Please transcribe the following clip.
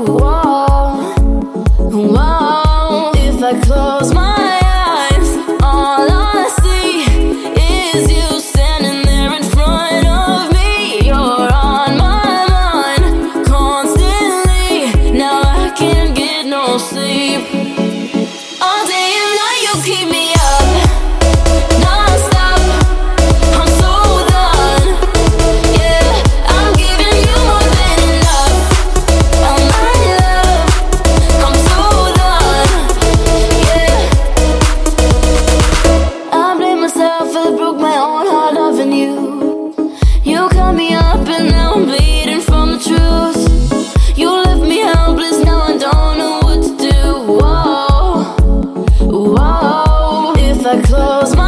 If I close my eyes, all I see is you. I close my